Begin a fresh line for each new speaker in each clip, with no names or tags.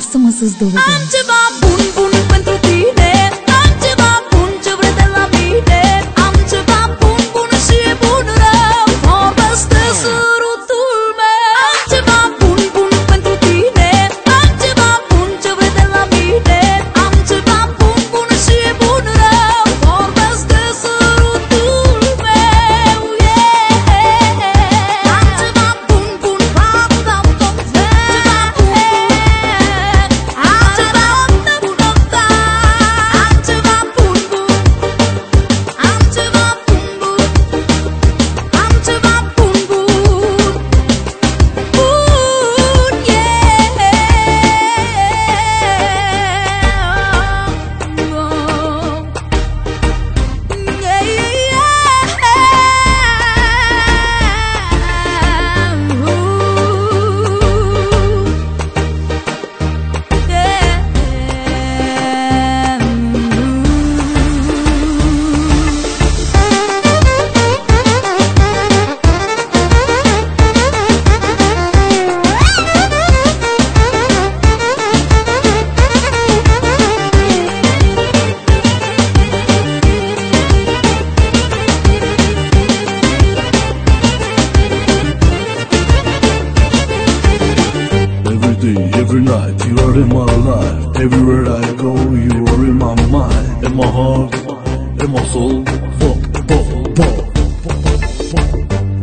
să mă să-ți dovedesc
Am ceva bun, bun pentru
day, every night, you are in my life. Everywhere I go, you are in my mind, in my heart, in my soul. Fuck, fuck, fuck.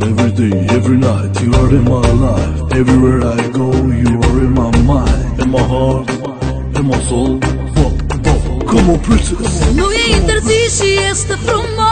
Every day, every night, you are in my life. Everywhere I go, you are in my mind, in my heart, in my soul. Fuck. Come on, princess.
Nu e interzis și este frumos